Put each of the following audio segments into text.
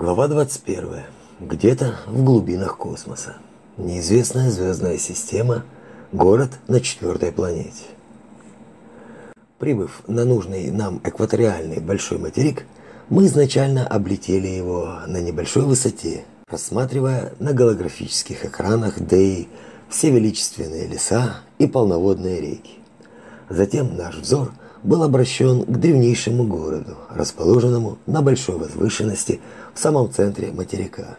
Глава 21. Где-то в глубинах космоса. Неизвестная звездная система, город на четвертой планете. Прибыв на нужный нам экваториальный большой материк, мы изначально облетели его на небольшой высоте, рассматривая на голографических экранах ДЭИ все величественные леса и полноводные реки. Затем наш взор был обращен к древнейшему городу, расположенному на большой возвышенности в самом центре материка.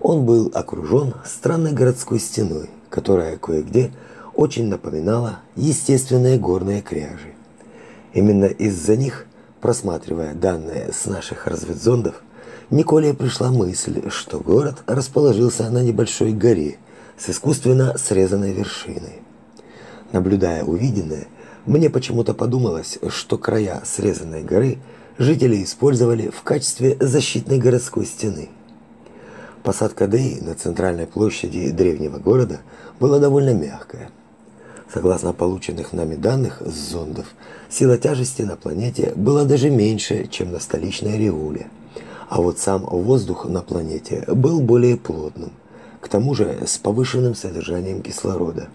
Он был окружен странной городской стеной, которая кое-где очень напоминала естественные горные кряжи. Именно из-за них, просматривая данные с наших разведзондов, Николе пришла мысль, что город расположился на небольшой горе с искусственно срезанной вершиной. Наблюдая увиденное, мне почему-то подумалось, что края срезанной горы жители использовали в качестве защитной городской стены. Посадка Деи на центральной площади древнего города была довольно мягкая. Согласно полученных нами данных с зондов, сила тяжести на планете была даже меньше, чем на столичной Риуле. А вот сам воздух на планете был более плотным, к тому же с повышенным содержанием кислорода.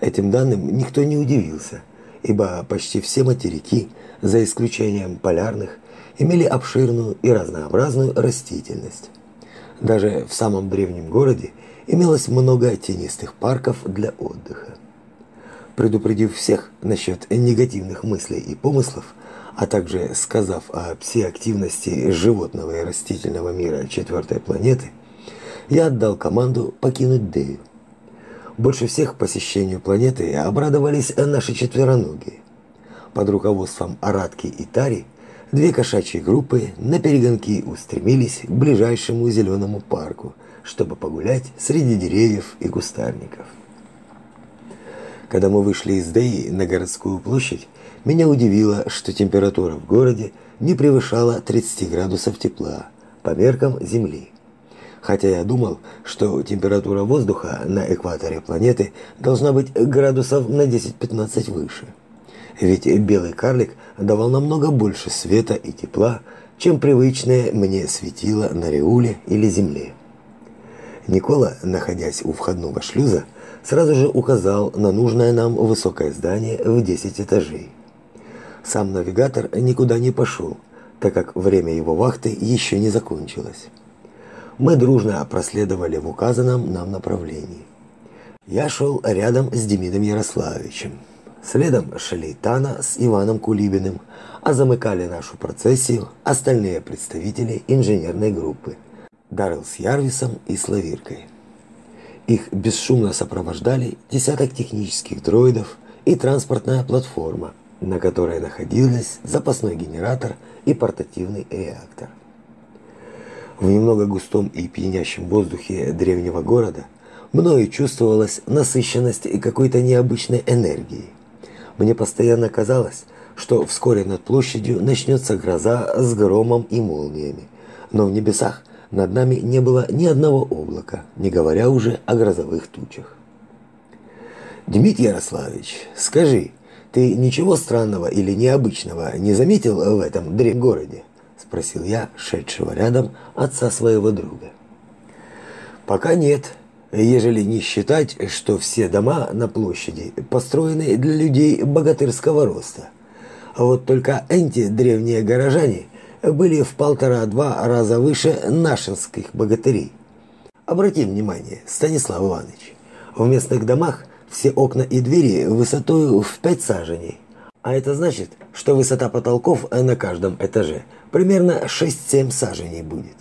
Этим данным никто не удивился, ибо почти все материки, за исключением полярных, имели обширную и разнообразную растительность. Даже в самом древнем городе имелось много тенистых парков для отдыха. Предупредив всех насчет негативных мыслей и помыслов, а также сказав о псиактивности животного и растительного мира четвертой планеты, я отдал команду покинуть Дею. Больше всех посещению планеты обрадовались наши четвероногие. Под руководством Аратки и Тари – Две кошачьи группы на перегонки устремились к ближайшему зеленому парку, чтобы погулять среди деревьев и кустарников. Когда мы вышли из Деи на городскую площадь, меня удивило, что температура в городе не превышала 30 градусов тепла по меркам Земли. Хотя я думал, что температура воздуха на экваторе планеты должна быть градусов на 10-15 выше ведь белый карлик давал намного больше света и тепла, чем привычное мне светило на Реуле или Земле. Никола, находясь у входного шлюза, сразу же указал на нужное нам высокое здание в 10 этажей. Сам навигатор никуда не пошел, так как время его вахты еще не закончилось. Мы дружно проследовали в указанном нам направлении. Я шел рядом с Демидом Ярославовичем. Следом шли Тана с Иваном Кулибиным, а замыкали нашу процессию остальные представители инженерной группы Даррелл с Ярвисом и Славиркой. Их бесшумно сопровождали десяток технических дроидов и транспортная платформа, на которой находились запасной генератор и портативный реактор. В немного густом и пьянящем воздухе древнего города мною чувствовалась насыщенность и какой-то необычной энергии. Мне постоянно казалось, что вскоре над площадью начнется гроза с громом и молниями. Но в небесах над нами не было ни одного облака, не говоря уже о грозовых тучах. Дмитрий Ярославович, скажи, ты ничего странного или необычного не заметил в этом древнем городе? Спросил я шедшего рядом отца своего друга. Пока нет, ежели не считать, что все дома на площади построены для людей богатырского роста. А вот только эти древние горожане были в полтора-два раза выше нашинских богатырей. Обрати внимание, Станислав Иванович, в местных домах все окна и двери высотой в пять саженей. А это значит, что высота потолков на каждом этаже примерно 6-7 саженей будет.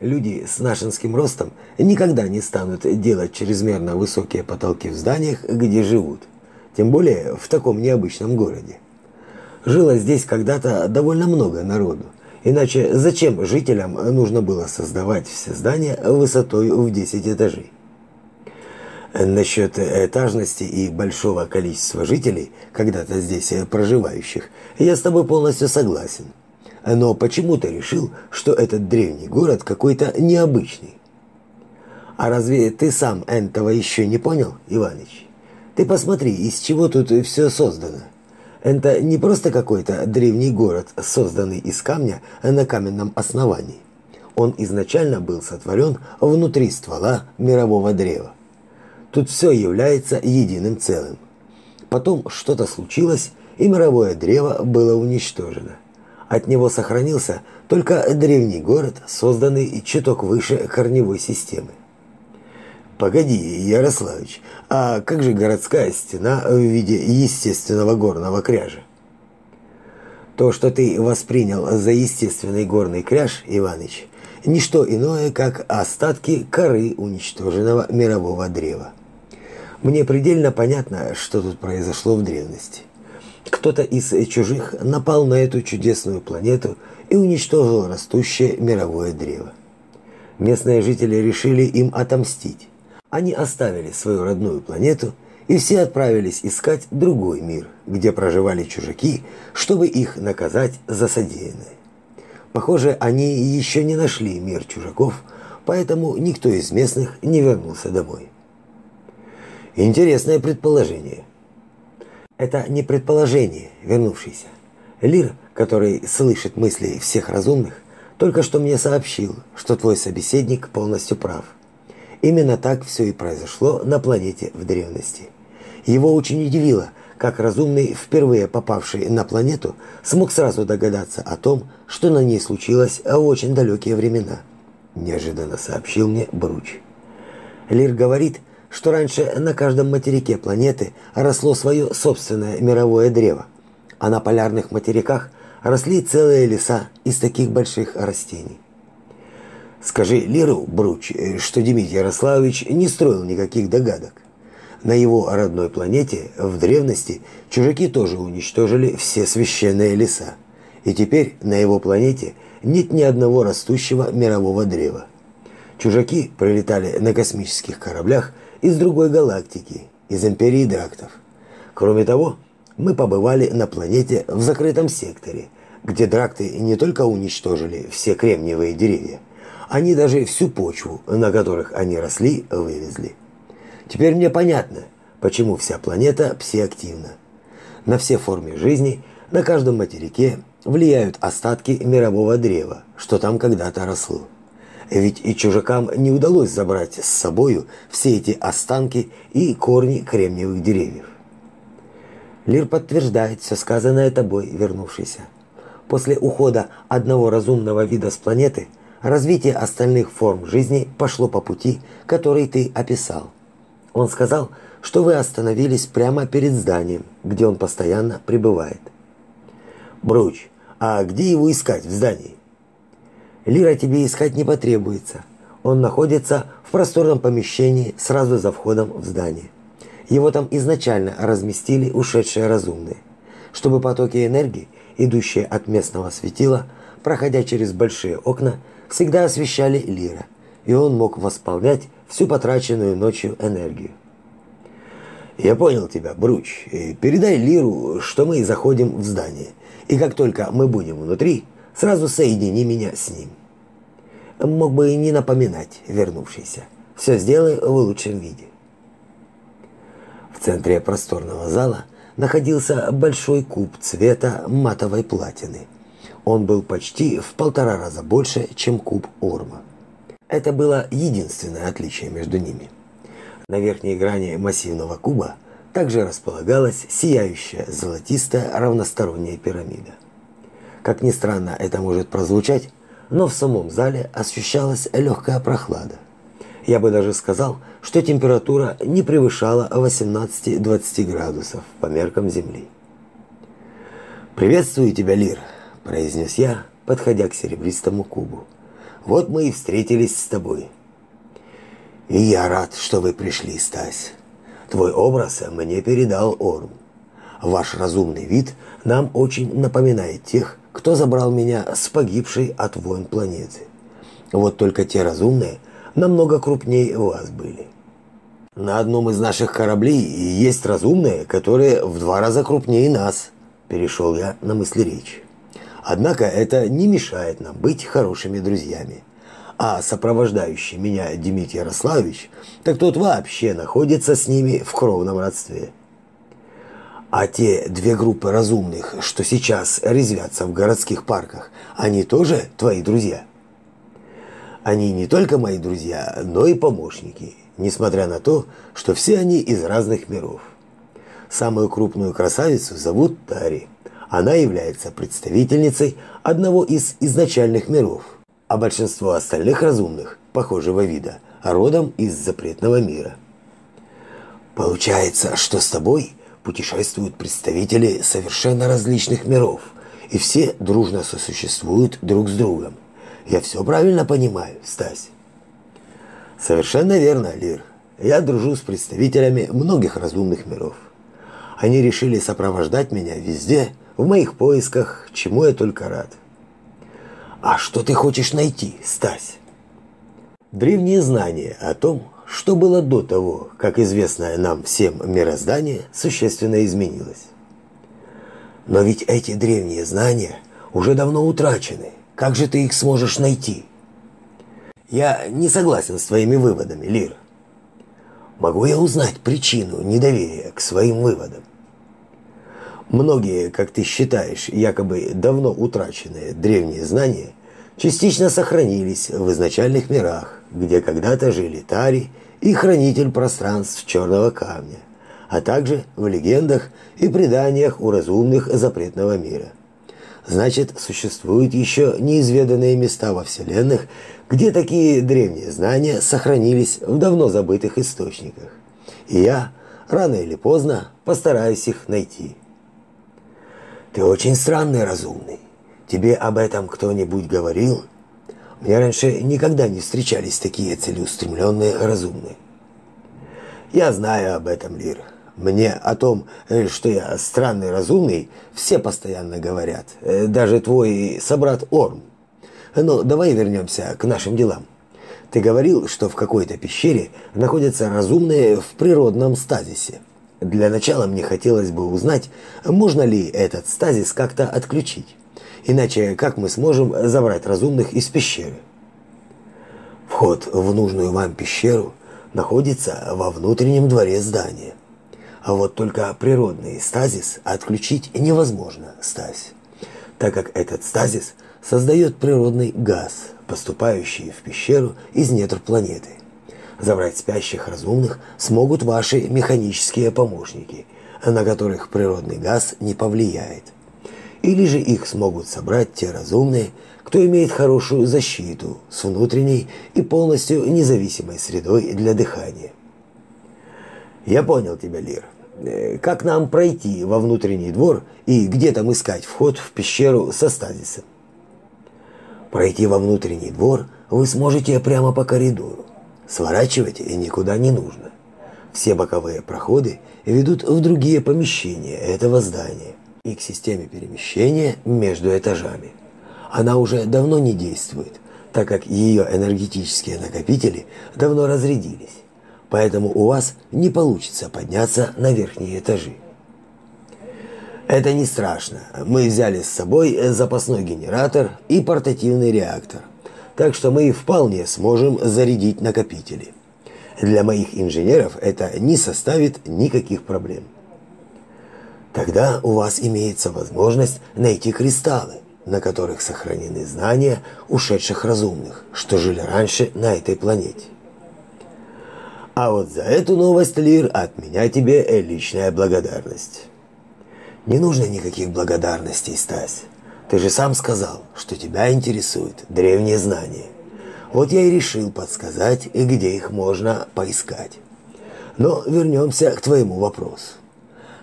Люди с нашинским ростом никогда не станут делать чрезмерно высокие потолки в зданиях, где живут, тем более в таком необычном городе. Жило здесь когда-то довольно много народу, иначе зачем жителям нужно было создавать все здания высотой в 10 этажей? Насчет этажности и большого количества жителей, когда-то здесь проживающих, я с тобой полностью согласен. Но почему ты решил, что этот древний город какой-то необычный? А разве ты сам этого еще не понял, Иваныч? Ты посмотри, из чего тут все создано. Это не просто какой-то древний город, созданный из камня на каменном основании. Он изначально был сотворен внутри ствола мирового древа. Тут все является единым целым. Потом что-то случилось, и мировое древо было уничтожено. От него сохранился только древний город, созданный чуток выше корневой системы. Погоди, Ярославич, а как же городская стена в виде естественного горного кряжа? То, что ты воспринял за естественный горный кряж, Иваныч, не что иное, как остатки коры уничтоженного мирового древа. Мне предельно понятно, что тут произошло в древности. Кто-то из чужих напал на эту чудесную планету и уничтожил растущее мировое древо. Местные жители решили им отомстить. Они оставили свою родную планету и все отправились искать другой мир, где проживали чужаки, чтобы их наказать за содеянное. Похоже, они еще не нашли мир чужаков, поэтому никто из местных не вернулся домой. Интересное предположение. Это не предположение, вернувшийся. Лир, который слышит мысли всех разумных, только что мне сообщил, что твой собеседник полностью прав. Именно так все и произошло на планете в древности. Его очень удивило, как разумный, впервые попавший на планету, смог сразу догадаться о том, что на ней случилось в очень далекие времена. Неожиданно сообщил мне Бруч. Лир говорит, что раньше на каждом материке планеты росло свое собственное мировое древо, а на полярных материках росли целые леса из таких больших растений. Скажи Лиру, Бруч, что Дмитрий Ярославович не строил никаких догадок. На его родной планете в древности чужаки тоже уничтожили все священные леса. И теперь на его планете нет ни одного растущего мирового древа. Чужаки прилетали на космических кораблях из другой галактики, из империи Драктов. Кроме того, мы побывали на планете в закрытом секторе, где Дракты не только уничтожили все кремниевые деревья, они даже всю почву, на которых они росли, вывезли. Теперь мне понятно, почему вся планета псиактивна. На все формы жизни, на каждом материке влияют остатки мирового древа, что там когда-то росло. Ведь и чужакам не удалось забрать с собою все эти останки и корни кремниевых деревьев. Лир подтверждает все сказанное тобой, вернувшийся. После ухода одного разумного вида с планеты, развитие остальных форм жизни пошло по пути, который ты описал. Он сказал, что вы остановились прямо перед зданием, где он постоянно пребывает. Бруч, а где его искать в здании? Лира тебе искать не потребуется. Он находится в просторном помещении сразу за входом в здание. Его там изначально разместили ушедшие разумные, чтобы потоки энергии, идущие от местного светила, проходя через большие окна, всегда освещали Лира, и он мог восполнять всю потраченную ночью энергию. Я понял тебя, Бруч. Передай Лиру, что мы заходим в здание. И как только мы будем внутри, сразу соедини меня с ним мог бы и не напоминать вернувшийся. Все сделай в лучшем виде. В центре просторного зала находился большой куб цвета матовой платины. Он был почти в полтора раза больше, чем куб Орма. Это было единственное отличие между ними. На верхней грани массивного куба также располагалась сияющая золотистая равносторонняя пирамида. Как ни странно это может прозвучать, но в самом зале ощущалась легкая прохлада. Я бы даже сказал, что температура не превышала 18-20 градусов по меркам Земли. «Приветствую тебя, Лир», – произнес я, подходя к серебристому кубу. «Вот мы и встретились с тобой». «И я рад, что вы пришли, Стась. Твой образ мне передал Орм. Ваш разумный вид нам очень напоминает тех, кто забрал меня с погибшей от войн планеты. Вот только те разумные намного крупнее вас были. На одном из наших кораблей есть разумные, которые в два раза крупнее нас, перешел я на мысли речи. Однако это не мешает нам быть хорошими друзьями. А сопровождающий меня Дмитрий Ярославович, так тот вообще находится с ними в кровном родстве. А те две группы разумных, что сейчас резвятся в городских парках, они тоже твои друзья? Они не только мои друзья, но и помощники, несмотря на то, что все они из разных миров. Самую крупную красавицу зовут Тари. Она является представительницей одного из изначальных миров, а большинство остальных разумных, похожего вида, родом из запретного мира. Получается, что с тобой путешествуют представители совершенно различных миров, и все дружно сосуществуют друг с другом. Я все правильно понимаю, Стась? Совершенно верно, Лир. Я дружу с представителями многих разумных миров. Они решили сопровождать меня везде, в моих поисках, чему я только рад. А что ты хочешь найти, Стась? Древние знания о том, что было до того, как известное нам всем мироздание существенно изменилось. Но ведь эти древние знания уже давно утрачены. Как же ты их сможешь найти? Я не согласен с твоими выводами, Лир. Могу я узнать причину недоверия к своим выводам? Многие, как ты считаешь, якобы давно утраченные древние знания частично сохранились в изначальных мирах, где когда-то жили Тари и хранитель пространств черного камня, а также в легендах и преданиях у разумных запретного мира. Значит, существуют еще неизведанные места во вселенных, где такие древние знания сохранились в давно забытых источниках. И я рано или поздно постараюсь их найти. Ты очень странный разумный. Тебе об этом кто-нибудь говорил? Мне раньше никогда не встречались такие целеустремленные разумные. Я знаю об этом, Лир. Мне о том, э, что я странный разумный, все постоянно говорят. Э, даже твой собрат Орм. Но давай вернемся к нашим делам. Ты говорил, что в какой-то пещере находятся разумные в природном стазисе. Для начала мне хотелось бы узнать, можно ли этот стазис как-то отключить. Иначе как мы сможем забрать разумных из пещеры? Вход в нужную вам пещеру находится во внутреннем дворе здания. А вот только природный стазис отключить невозможно, Стась, так как этот стазис создает природный газ, поступающий в пещеру из недр планеты. Забрать спящих разумных смогут ваши механические помощники, на которых природный газ не повлияет. Или же их смогут собрать те разумные, кто имеет хорошую защиту с внутренней и полностью независимой средой для дыхания. Я понял тебя, Лир. Э, как нам пройти во внутренний двор и где там искать вход в пещеру со стазисом? Пройти во внутренний двор вы сможете прямо по коридору. Сворачивать никуда не нужно. Все боковые проходы ведут в другие помещения этого здания и к системе перемещения между этажами. Она уже давно не действует, так как ее энергетические накопители давно разрядились. Поэтому у вас не получится подняться на верхние этажи. Это не страшно. Мы взяли с собой запасной генератор и портативный реактор – так что мы вполне сможем зарядить накопители. Для моих инженеров это не составит никаких проблем. Тогда у вас имеется возможность найти кристаллы, на которых сохранены знания ушедших разумных, что жили раньше на этой планете. А вот за эту новость, Лир, от меня тебе личная благодарность. Не нужно никаких благодарностей, Стась. Ты же сам сказал, что тебя интересуют древние знания. Вот я и решил подсказать, где их можно поискать. Но вернемся к твоему вопросу.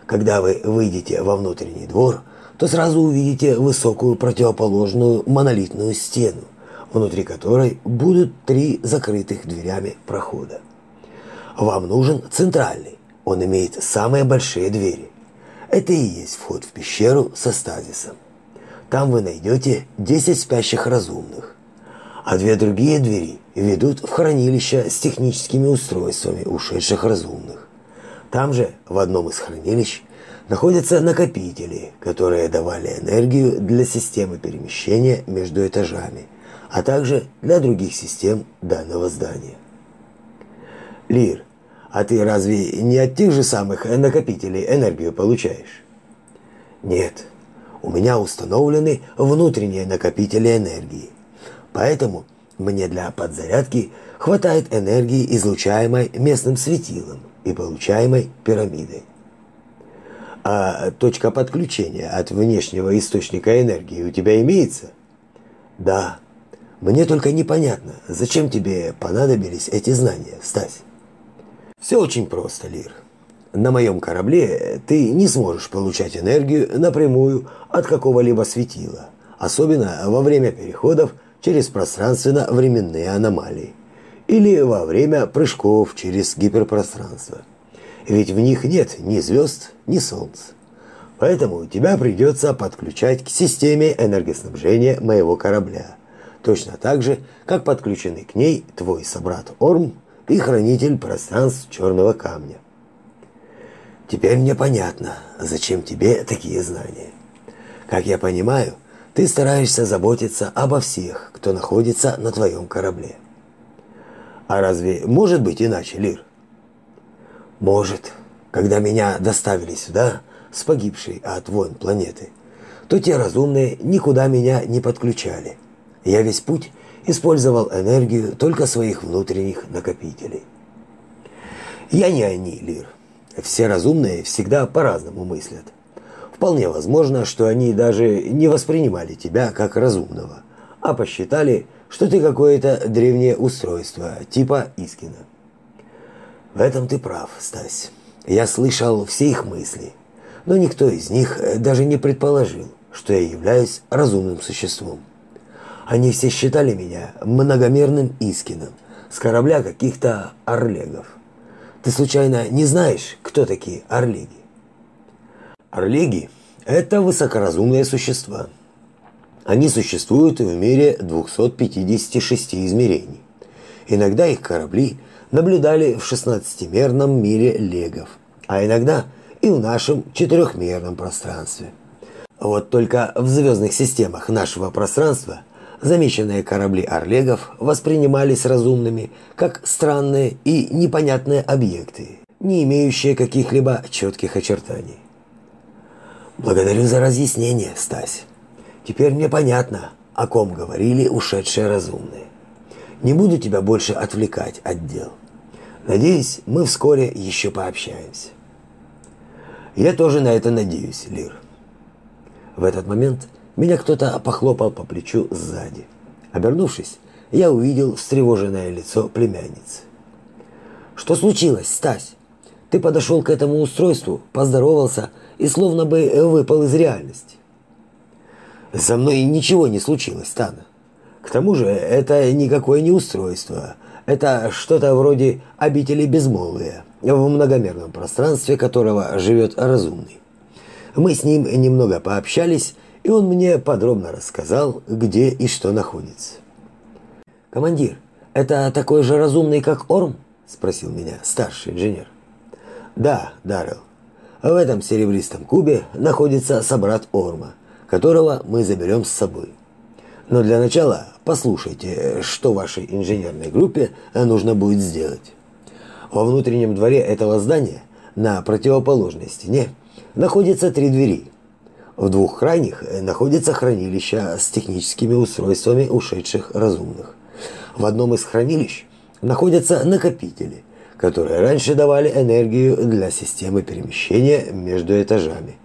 Когда вы выйдете во внутренний двор, то сразу увидите высокую противоположную монолитную стену, внутри которой будут три закрытых дверями прохода. Вам нужен центральный. Он имеет самые большие двери. Это и есть вход в пещеру со стазисом. Там вы найдете 10 спящих разумных. А две другие двери ведут в хранилище с техническими устройствами ушедших разумных. Там же, в одном из хранилищ, находятся накопители, которые давали энергию для системы перемещения между этажами, а также для других систем данного здания. Лир, а ты разве не от тех же самых накопителей энергию получаешь? Нет, у меня установлены внутренние накопители энергии. Поэтому Мне для подзарядки хватает энергии, излучаемой местным светилом и получаемой пирамидой. А точка подключения от внешнего источника энергии у тебя имеется? Да. Мне только непонятно, зачем тебе понадобились эти знания, Стась? Все очень просто, Лир. На моем корабле ты не сможешь получать энергию напрямую от какого-либо светила, особенно во время переходов через пространственно-временные аномалии или во время прыжков через гиперпространство. Ведь в них нет ни звезд, ни солнца. Поэтому тебя придется подключать к системе энергоснабжения моего корабля. Точно так же, как подключены к ней твой собрат Орм и хранитель пространств Черного Камня. Теперь мне понятно, зачем тебе такие знания. Как я понимаю, ты стараешься заботиться обо всех, кто находится на твоем корабле. А разве может быть иначе, Лир? Может. Когда меня доставили сюда, с погибшей от войн планеты, то те разумные никуда меня не подключали. Я весь путь использовал энергию только своих внутренних накопителей. Я не они, Лир. Все разумные всегда по-разному мыслят. Вполне возможно, что они даже не воспринимали тебя как разумного, а посчитали, что ты какое-то древнее устройство, типа Искина. В этом ты прав, Стась. Я слышал все их мысли, но никто из них даже не предположил, что я являюсь разумным существом. Они все считали меня многомерным Искином с корабля каких-то орлегов. Ты случайно не знаешь, кто такие орлеги? Орлеги – это высокоразумные существа. Они существуют в мире 256 измерений. Иногда их корабли наблюдали в 16-мерном мире легов, а иногда и в нашем четырехмерном пространстве. Вот только в звездных системах нашего пространства – замеченные корабли орлегов воспринимались разумными как странные и непонятные объекты, не имеющие каких-либо четких очертаний. Благодарю за разъяснение, Стась. Теперь мне понятно, о ком говорили ушедшие разумные. Не буду тебя больше отвлекать от дел. Надеюсь, мы вскоре еще пообщаемся. Я тоже на это надеюсь, Лир. В этот момент меня кто-то похлопал по плечу сзади. Обернувшись, я увидел встревоженное лицо племянницы. «Что случилось, Стась? Ты подошел к этому устройству, поздоровался и словно бы выпал из реальности». «Со мной ничего не случилось, Тана. К тому же это никакое не устройство. Это что-то вроде обители безмолвия, в многомерном пространстве которого живет разумный. Мы с ним немного пообщались, и он мне подробно рассказал, где и что находится. «Командир, это такой же разумный, как Орм?» – спросил меня старший инженер. «Да, Даррелл. В этом серебристом кубе находится собрат Орма, которого мы заберем с собой. Но для начала послушайте, что вашей инженерной группе нужно будет сделать. Во внутреннем дворе этого здания на противоположной стене находятся три двери – в двух крайних находится хранилище с техническими устройствами ушедших разумных. В одном из хранилищ находятся накопители, которые раньше давали энергию для системы перемещения между этажами,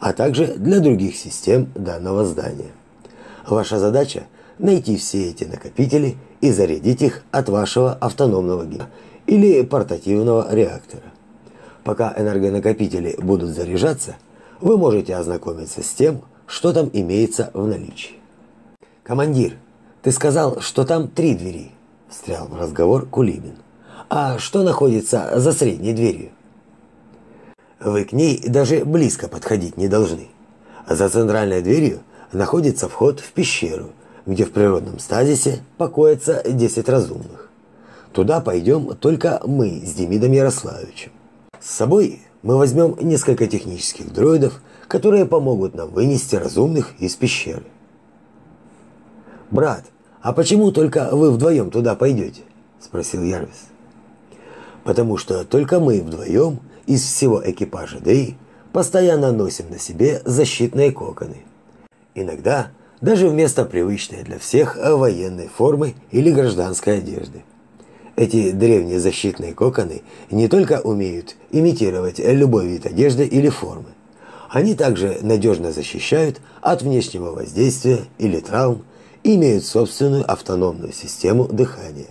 а также для других систем данного здания. Ваша задача – найти все эти накопители и зарядить их от вашего автономного гига или портативного реактора. Пока энергонакопители будут заряжаться – вы можете ознакомиться с тем, что там имеется в наличии. Командир, ты сказал, что там три двери, встрял в разговор Кулибин. А что находится за средней дверью? Вы к ней даже близко подходить не должны. За центральной дверью находится вход в пещеру, где в природном стазисе покоятся 10 разумных. Туда пойдем только мы с Демидом Ярославовичем. С собой мы возьмем несколько технических дроидов, которые помогут нам вынести разумных из пещеры. Брат, а почему только вы вдвоем туда пойдете? спросил Ярвис. Потому что только мы вдвоем из всего экипажа ДЭИ постоянно носим на себе защитные коконы. Иногда даже вместо привычной для всех военной формы или гражданской одежды. Эти древние защитные коконы не только умеют имитировать любой вид одежды или формы, они также надежно защищают от внешнего воздействия или травм и имеют собственную автономную систему дыхания,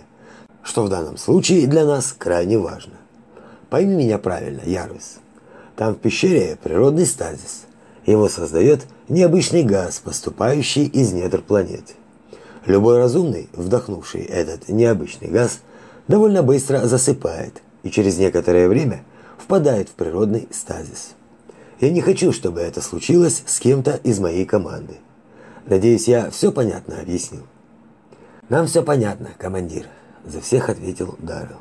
что в данном случае для нас крайне важно. Пойми меня правильно, Ярвис. Там в пещере природный стазис. Его создает необычный газ, поступающий из недр планеты. Любой разумный, вдохнувший этот необычный газ, довольно быстро засыпает и через некоторое время впадает в природный стазис. Я не хочу, чтобы это случилось с кем-то из моей команды. Надеюсь, я все понятно объяснил. Нам все понятно, командир, за всех ответил Даррелл.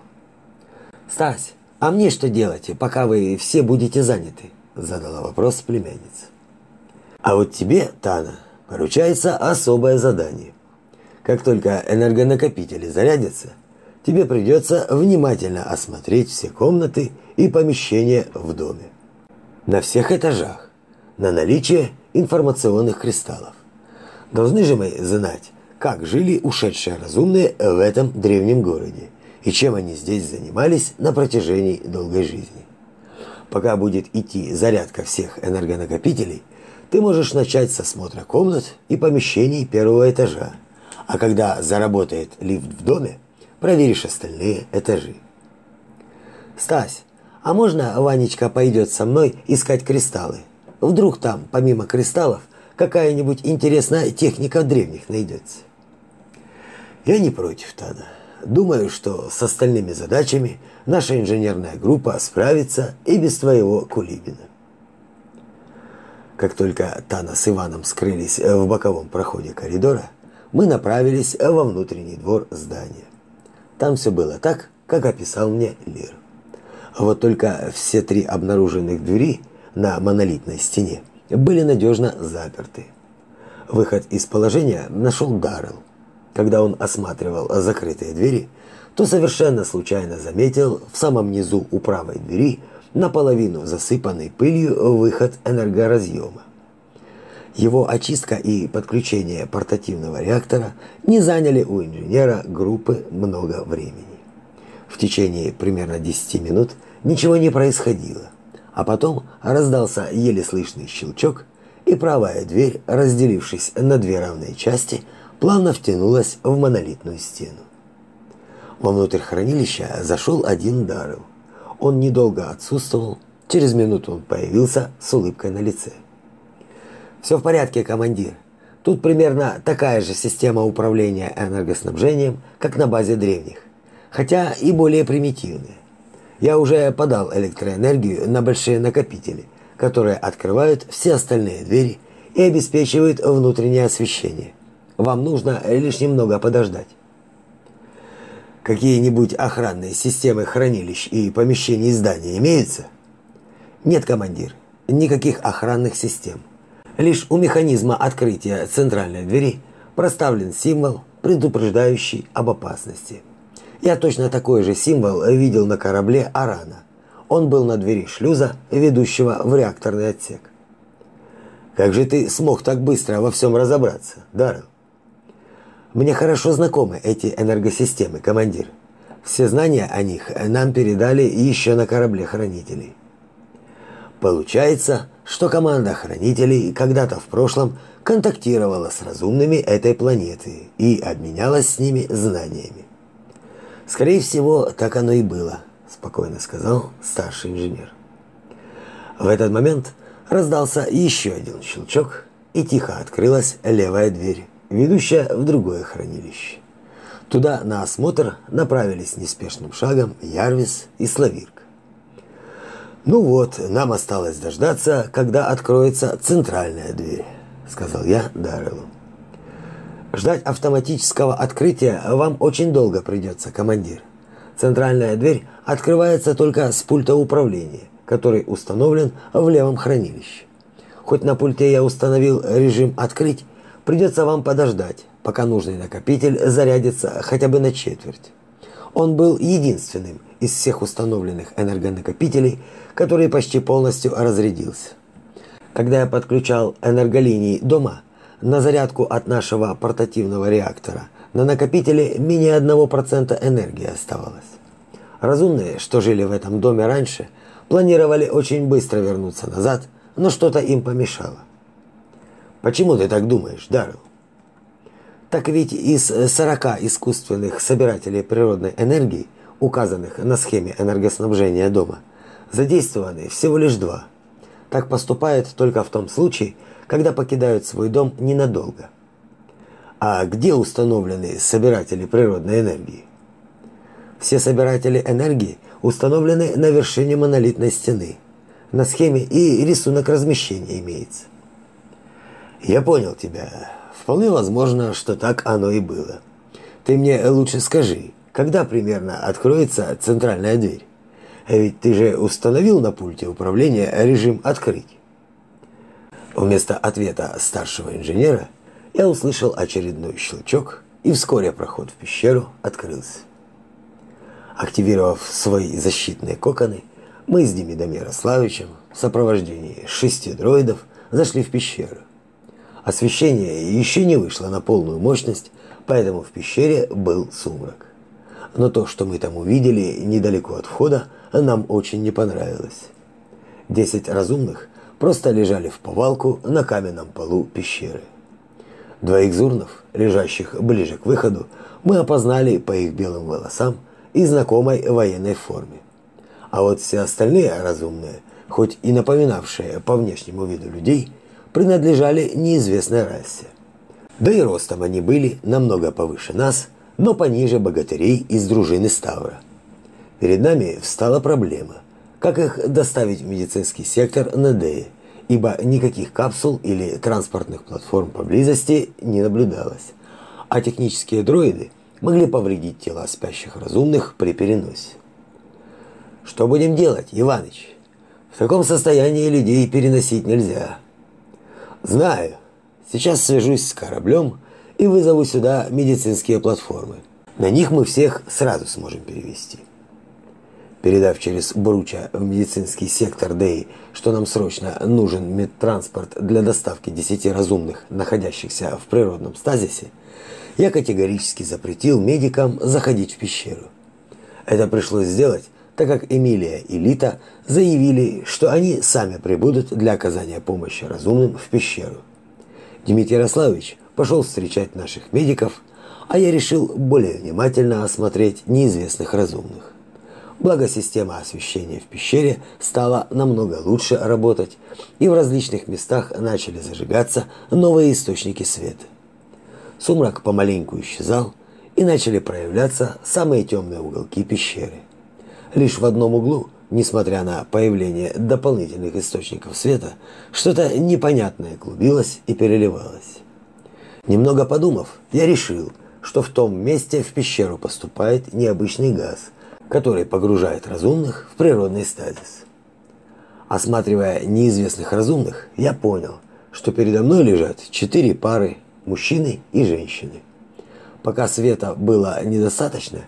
Стась, а мне что делать, пока вы все будете заняты? задала вопрос племянница. А вот тебе, Тана, поручается особое задание. Как только энергонакопители зарядятся, тебе придется внимательно осмотреть все комнаты и помещения в доме. На всех этажах, на наличие информационных кристаллов. Должны же мы знать, как жили ушедшие разумные в этом древнем городе и чем они здесь занимались на протяжении долгой жизни. Пока будет идти зарядка всех энергонакопителей, ты можешь начать с осмотра комнат и помещений первого этажа, а когда заработает лифт в доме, проверишь остальные этажи. Стась, а можно Ванечка пойдет со мной искать кристаллы? Вдруг там, помимо кристаллов, какая-нибудь интересная техника древних найдется? Я не против, Тана. Думаю, что с остальными задачами наша инженерная группа справится и без твоего Кулибина. Как только Тана с Иваном скрылись в боковом проходе коридора, мы направились во внутренний двор здания. Там все было так, как описал мне Лир. Вот только все три обнаруженных двери на монолитной стене были надежно заперты. Выход из положения нашел Даррелл. Когда он осматривал закрытые двери, то совершенно случайно заметил в самом низу у правой двери наполовину засыпанный пылью выход энергоразъема. Его очистка и подключение портативного реактора не заняли у инженера группы много времени. В течение примерно 10 минут ничего не происходило, а потом раздался еле слышный щелчок, и правая дверь, разделившись на две равные части, плавно втянулась в монолитную стену. Вовнутрь хранилища зашел один Даррелл. Он недолго отсутствовал, через минуту он появился с улыбкой на лице. «Все в порядке, командир. Тут примерно такая же система управления энергоснабжением, как на базе древних, хотя и более примитивная. Я уже подал электроэнергию на большие накопители, которые открывают все остальные двери и обеспечивают внутреннее освещение. Вам нужно лишь немного подождать. Какие-нибудь охранные системы хранилищ и помещений здания имеются? Нет, командир. Никаких охранных систем. Лишь у механизма открытия центральной двери проставлен символ, предупреждающий об опасности. Я точно такой же символ видел на корабле Арана. Он был на двери шлюза, ведущего в реакторный отсек. Как же ты смог так быстро во всем разобраться, Даррелл? Мне хорошо знакомы эти энергосистемы, командир. Все знания о них нам передали еще на корабле хранителей. Получается, что команда хранителей когда-то в прошлом контактировала с разумными этой планеты и обменялась с ними знаниями. Скорее всего, так оно и было, спокойно сказал старший инженер. В этот момент раздался еще один щелчок, и тихо открылась левая дверь ведущая в другое хранилище. Туда на осмотр направились неспешным шагом Ярвис и Славирк. «Ну вот, нам осталось дождаться, когда откроется центральная дверь», — сказал я Дарреллу. «Ждать автоматического открытия вам очень долго придется, командир. Центральная дверь открывается только с пульта управления, который установлен в левом хранилище. Хоть на пульте я установил режим «открыть», Придется вам подождать, пока нужный накопитель зарядится хотя бы на четверть. Он был единственным из всех установленных энергонакопителей, который почти полностью разрядился. Когда я подключал энерголинии дома, на зарядку от нашего портативного реактора на накопителе менее 1% энергии оставалось. Разумные, что жили в этом доме раньше, планировали очень быстро вернуться назад, но что-то им помешало. Почему ты так думаешь, Даррелл? Так ведь из 40 искусственных собирателей природной энергии, указанных на схеме энергоснабжения дома, задействованы всего лишь два. Так поступают только в том случае, когда покидают свой дом ненадолго. А где установлены собиратели природной энергии? Все собиратели энергии установлены на вершине монолитной стены. На схеме и рисунок размещения имеется. Я понял тебя. Вполне возможно, что так оно и было. Ты мне лучше скажи, когда примерно откроется центральная дверь? А ведь ты же установил на пульте управления режим «Открыть». Вместо ответа старшего инженера я услышал очередной щелчок, и вскоре проход в пещеру открылся. Активировав свои защитные коконы, мы с Демидом Ярославичем в сопровождении шести дроидов зашли в пещеру. Освещение еще не вышло на полную мощность, поэтому в пещере был сумрак. Но то, что мы там увидели недалеко от входа, нам очень не понравилось. Десять разумных просто лежали в повалку на каменном полу пещеры. Двоих зурнов, лежащих ближе к выходу, мы опознали по их белым волосам и знакомой военной форме. А вот все остальные разумные, хоть и напоминавшие по внешнему виду людей, принадлежали неизвестной расе. Да и ростом они были намного повыше нас, но пониже богатырей из дружины Ставра. Перед нами встала проблема, как их доставить в медицинский сектор Надеи, ибо никаких капсул или транспортных платформ поблизости не наблюдалось, а технические дроиды могли повредить тела спящих разумных при переносе. Что будем делать, Иваныч? В таком состоянии людей переносить нельзя. Знаю. Сейчас свяжусь с кораблем и вызову сюда медицинские платформы. На них мы всех сразу сможем перевести передав через Бруча в медицинский сектор ДЭИ, что нам срочно нужен медтранспорт для доставки десяти разумных, находящихся в природном стазисе, я категорически запретил медикам заходить в пещеру. Это пришлось сделать, так как Эмилия и Лита заявили, что они сами прибудут для оказания помощи разумным в пещеру. Дмитрий Ярославович пошел встречать наших медиков, а я решил более внимательно осмотреть неизвестных разумных. Благо система освещения в пещере стала намного лучше работать, и в различных местах начали зажигаться новые источники света. Сумрак помаленьку исчезал, и начали проявляться самые темные уголки пещеры. Лишь в одном углу, несмотря на появление дополнительных источников света, что-то непонятное клубилось и переливалось. Немного подумав, я решил, что в том месте в пещеру поступает необычный газ – который погружает разумных в природный стазис. Осматривая неизвестных разумных, я понял, что передо мной лежат четыре пары мужчины и женщины. Пока света было недостаточно,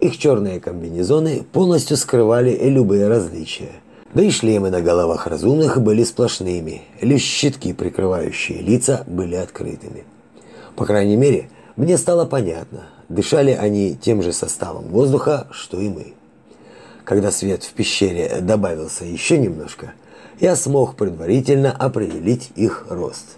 их черные комбинезоны полностью скрывали любые различия. Да и шлемы на головах разумных были сплошными, лишь щитки, прикрывающие лица, были открытыми. По крайней мере, мне стало понятно, Дышали они тем же составом воздуха, что и мы. Когда свет в пещере добавился еще немножко, я смог предварительно определить их рост.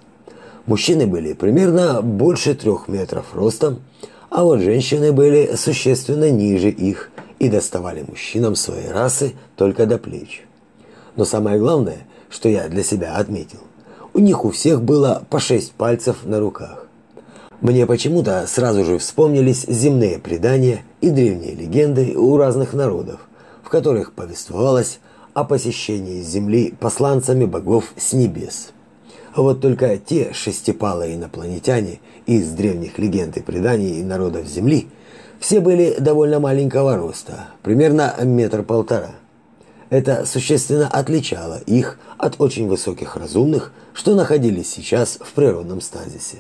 Мужчины были примерно больше трех метров ростом, а вот женщины были существенно ниже их и доставали мужчинам своей расы только до плеч. Но самое главное, что я для себя отметил, у них у всех было по шесть пальцев на руках. Мне почему-то сразу же вспомнились земные предания и древние легенды у разных народов, в которых повествовалось о посещении земли посланцами богов с небес. Вот только те шестипалые инопланетяне из древних легенд и преданий народов Земли все были довольно маленького роста, примерно метр полтора. Это существенно отличало их от очень высоких разумных, что находились сейчас в природном стазисе.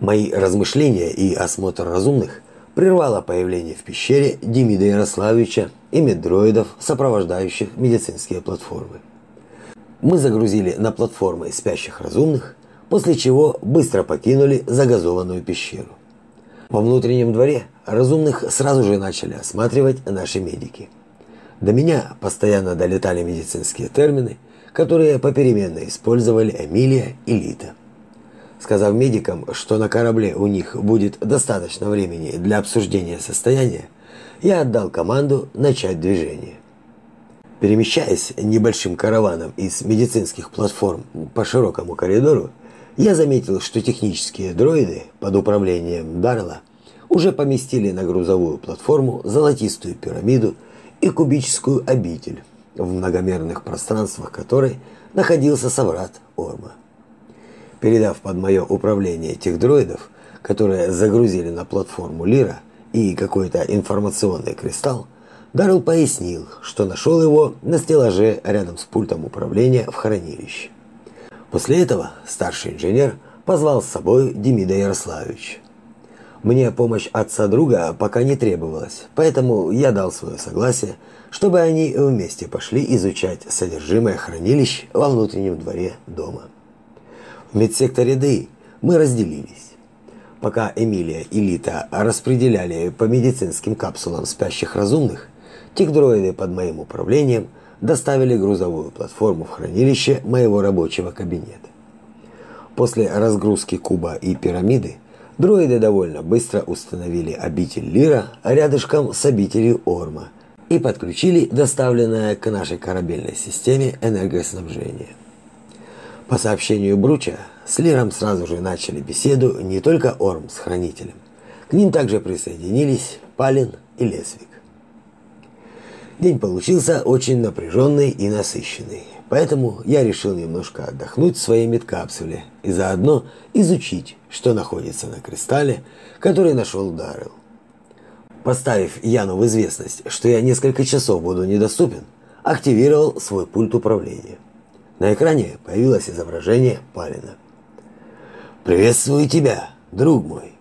Мои размышления и осмотр разумных прервало появление в пещере Демида Ярославовича и меддроидов, сопровождающих медицинские платформы. Мы загрузили на платформы спящих разумных, после чего быстро покинули загазованную пещеру. Во внутреннем дворе разумных сразу же начали осматривать наши медики. До меня постоянно долетали медицинские термины, которые попеременно использовали Эмилия и Лита. Сказав медикам, что на корабле у них будет достаточно времени для обсуждения состояния, я отдал команду начать движение. Перемещаясь небольшим караваном из медицинских платформ по широкому коридору, я заметил, что технические дроиды под управлением Дарла уже поместили на грузовую платформу золотистую пирамиду и кубическую обитель, в многомерных пространствах которой находился соврат Орма. Передав под мое управление этих дроидов, которые загрузили на платформу Лира и какой-то информационный кристалл, Даррелл пояснил, что нашел его на стеллаже рядом с пультом управления в хранилище. После этого старший инженер позвал с собой Демида Ярославовича. Мне помощь отца друга пока не требовалась, поэтому я дал свое согласие, чтобы они вместе пошли изучать содержимое хранилищ во внутреннем дворе дома. В медсекторе ДИ мы разделились. Пока Эмилия и Лита распределяли по медицинским капсулам спящих разумных, тигдроиды под моим управлением – доставили грузовую платформу в хранилище моего рабочего кабинета. После разгрузки куба и пирамиды дроиды довольно быстро установили обитель Лира рядышком с обителью Орма и подключили доставленное к нашей корабельной системе энергоснабжение. По сообщению Бруча, с Лиром сразу же начали беседу не только Орм с хранителем. К ним также присоединились Палин и Лесвик. День получился очень напряженный и насыщенный. Поэтому я решил немножко отдохнуть в своей медкапсуле и заодно изучить, что находится на кристалле, который нашел Даррелл. Поставив Яну в известность, что я несколько часов буду недоступен, активировал свой пульт управления. На экране появилось изображение Палина. «Приветствую тебя, друг мой.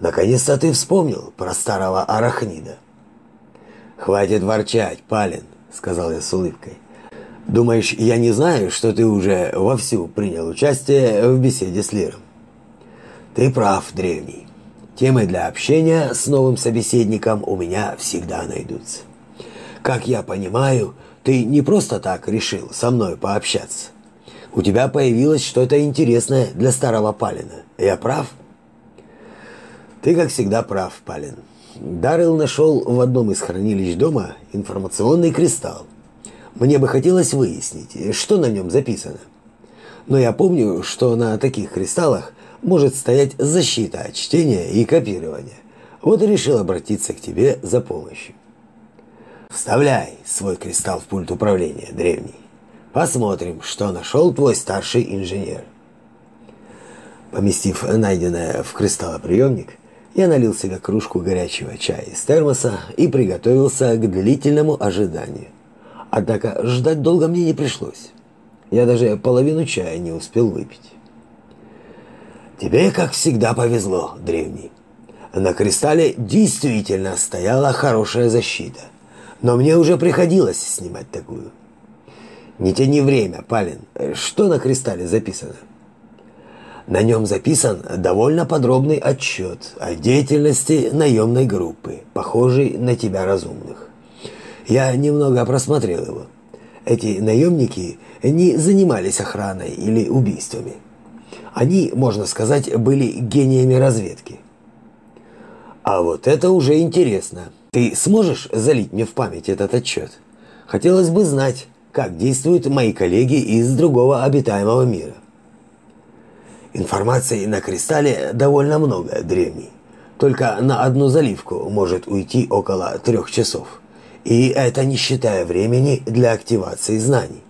Наконец-то ты вспомнил про старого арахнида. «Хватит ворчать, Палин», — сказал я с улыбкой. «Думаешь, я не знаю, что ты уже вовсю принял участие в беседе с Лиром?» «Ты прав, древний. Темы для общения с новым собеседником у меня всегда найдутся. Как я понимаю, ты не просто так решил со мной пообщаться. У тебя появилось что-то интересное для старого Палина. Я прав?» «Ты, как всегда, прав, Палин», Даррелл нашел в одном из хранилищ дома информационный кристалл. Мне бы хотелось выяснить, что на нем записано. Но я помню, что на таких кристаллах может стоять защита от чтения и копирования. Вот и решил обратиться к тебе за помощью. Вставляй свой кристалл в пульт управления, древний. Посмотрим, что нашел твой старший инженер. Поместив найденное в кристаллоприемник, я налил себе кружку горячего чая из термоса и приготовился к длительному ожиданию. Однако ждать долго мне не пришлось. Я даже половину чая не успел выпить. Тебе, как всегда, повезло, древний. На кристалле действительно стояла хорошая защита, но мне уже приходилось снимать такую. Не тяни время, Палин. Что на кристалле записано? На нем записан довольно подробный отчет о деятельности наемной группы, похожей на тебя разумных. Я немного просмотрел его. Эти наемники не занимались охраной или убийствами. Они, можно сказать, были гениями разведки. А вот это уже интересно. Ты сможешь залить мне в память этот отчет? Хотелось бы знать, как действуют мои коллеги из другого обитаемого мира. Информации на кристалле довольно много, древний. Только на одну заливку может уйти около трех часов. И это не считая времени для активации знаний.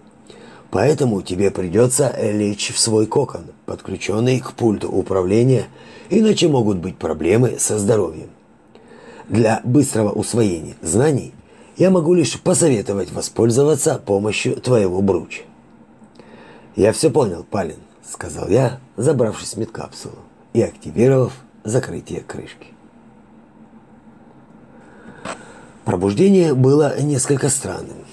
Поэтому тебе придется лечь в свой кокон, подключенный к пульту управления, иначе могут быть проблемы со здоровьем. Для быстрого усвоения знаний я могу лишь посоветовать воспользоваться помощью твоего бруча. Я все понял, Палин сказал я, забравшись в медкапсулу и активировав закрытие крышки. Пробуждение было несколько странным.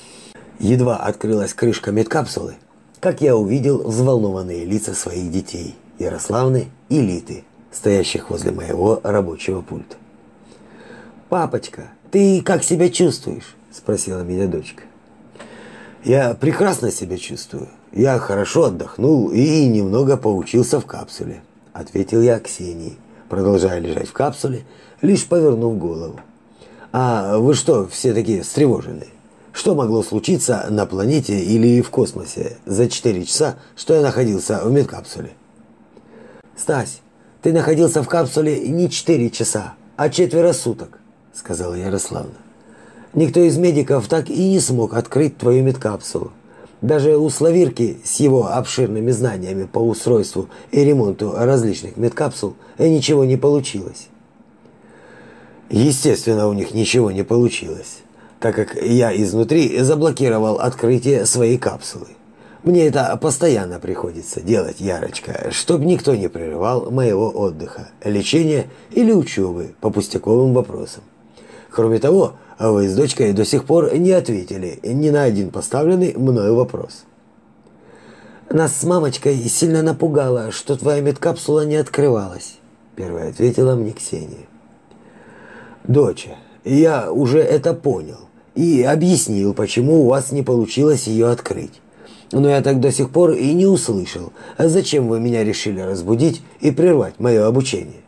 Едва открылась крышка медкапсулы, как я увидел взволнованные лица своих детей Ярославны и Литы, стоящих возле моего рабочего пульта. «Папочка, ты как себя чувствуешь?» – спросила меня дочка. «Я прекрасно себя чувствую. Я хорошо отдохнул и немного поучился в капсуле», – ответил я Ксении, продолжая лежать в капсуле, лишь повернув голову. «А вы что, все такие встревоженные? Что могло случиться на планете или в космосе за 4 часа, что я находился в медкапсуле?» «Стась, ты находился в капсуле не 4 часа, а четверо суток», – сказала Ярославна. «Никто из медиков так и не смог открыть твою медкапсулу. Даже у Славирки с его обширными знаниями по устройству и ремонту различных медкапсул ничего не получилось. Естественно, у них ничего не получилось, так как я изнутри заблокировал открытие своей капсулы. Мне это постоянно приходится делать, Ярочка, чтобы никто не прерывал моего отдыха, лечения или учебы по пустяковым вопросам. Кроме того, вы с дочкой до сих пор не ответили ни на один поставленный мною вопрос. Нас с мамочкой сильно напугало, что твоя медкапсула не открывалась, первая ответила мне Ксения. Доча, я уже это понял и объяснил, почему у вас не получилось ее открыть. Но я так до сих пор и не услышал, а зачем вы меня решили разбудить и прервать мое обучение.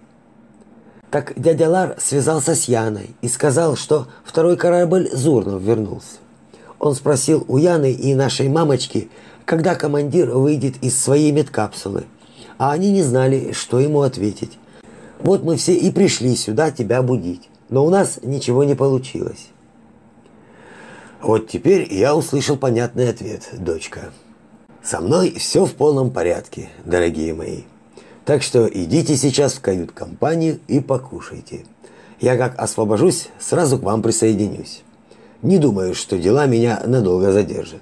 Так дядя Лар связался с Яной и сказал, что второй корабль Зурнов вернулся. Он спросил у Яны и нашей мамочки, когда командир выйдет из своей медкапсулы, а они не знали, что ему ответить. Вот мы все и пришли сюда тебя будить, но у нас ничего не получилось. Вот теперь я услышал понятный ответ, дочка. Со мной все в полном порядке, дорогие мои. Так что идите сейчас в кают-компанию и покушайте. Я как освобожусь, сразу к вам присоединюсь. Не думаю, что дела меня надолго задержат.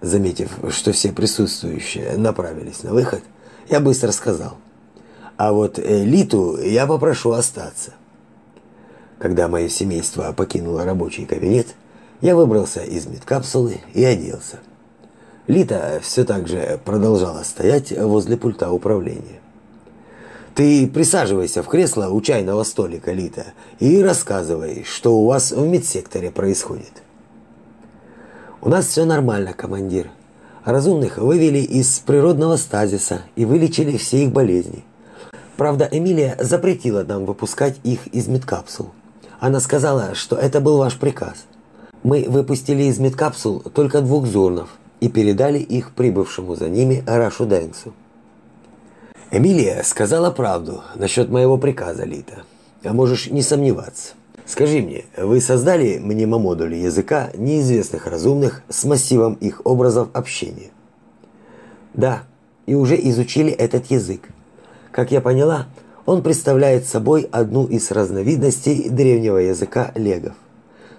Заметив, что все присутствующие направились на выход, я быстро сказал: "А вот Литу я попрошу остаться". Когда мое семейство покинуло рабочий кабинет, я выбрался из медкапсулы и оделся. Лита все так же продолжала стоять возле пульта управления. Ты присаживайся в кресло у чайного столика, Лита, и рассказывай, что у вас в медсекторе происходит. У нас все нормально, командир. Разумных вывели из природного стазиса и вылечили все их болезни. Правда, Эмилия запретила нам выпускать их из медкапсул. Она сказала, что это был ваш приказ. Мы выпустили из медкапсул только двух зурнов и передали их прибывшему за ними Арашу Дэнксу. Эмилия сказала правду насчет моего приказа, Лита. А можешь не сомневаться. Скажи мне, вы создали мнемомодули языка неизвестных разумных с массивом их образов общения? Да, и уже изучили этот язык. Как я поняла, он представляет собой одну из разновидностей древнего языка легов.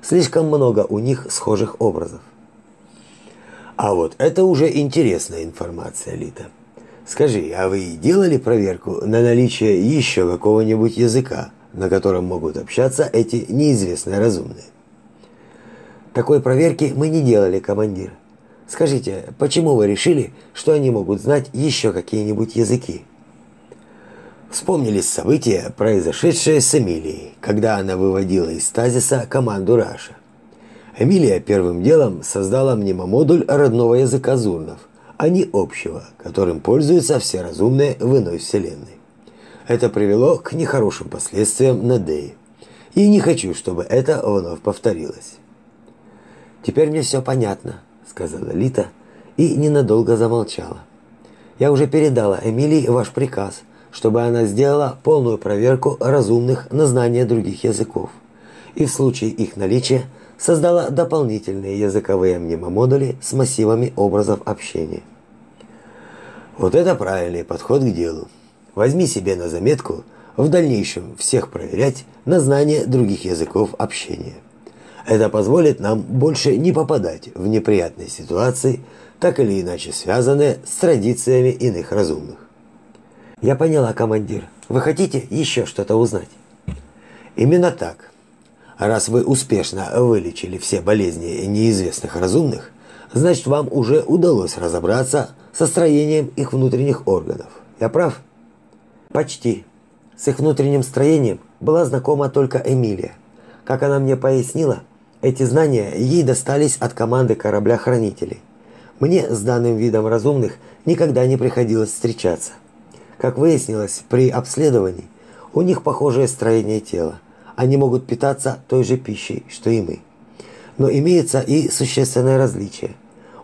Слишком много у них схожих образов. А вот это уже интересная информация, Лита. Скажи, а вы делали проверку на наличие еще какого-нибудь языка, на котором могут общаться эти неизвестные разумные? Такой проверки мы не делали, командир. Скажите, почему вы решили, что они могут знать еще какие-нибудь языки? Вспомнились события, произошедшие с Эмилией, когда она выводила из стазиса команду Раша. Эмилия первым делом создала мнемомодуль родного языка зурнов – а не общего, которым пользуются все разумные в иной вселенной. Это привело к нехорошим последствиям на Дее. И не хочу, чтобы это вновь повторилось. Теперь мне все понятно, сказала Лита и ненадолго замолчала. Я уже передала Эмилии ваш приказ, чтобы она сделала полную проверку разумных на знание других языков. И в случае их наличия создала дополнительные языковые мнемомодули с массивами образов общения. Вот это правильный подход к делу. Возьми себе на заметку в дальнейшем всех проверять на знание других языков общения. Это позволит нам больше не попадать в неприятные ситуации, так или иначе связанные с традициями иных разумных. Я поняла, командир. Вы хотите еще что-то узнать? Именно так. Раз вы успешно вылечили все болезни неизвестных разумных, значит вам уже удалось разобраться со строением их внутренних органов. Я прав? Почти. С их внутренним строением была знакома только Эмилия. Как она мне пояснила, эти знания ей достались от команды корабля-хранителей. Мне с данным видом разумных никогда не приходилось встречаться. Как выяснилось при обследовании, у них похожее строение тела. Они могут питаться той же пищей, что и мы. Но имеется и существенное различие.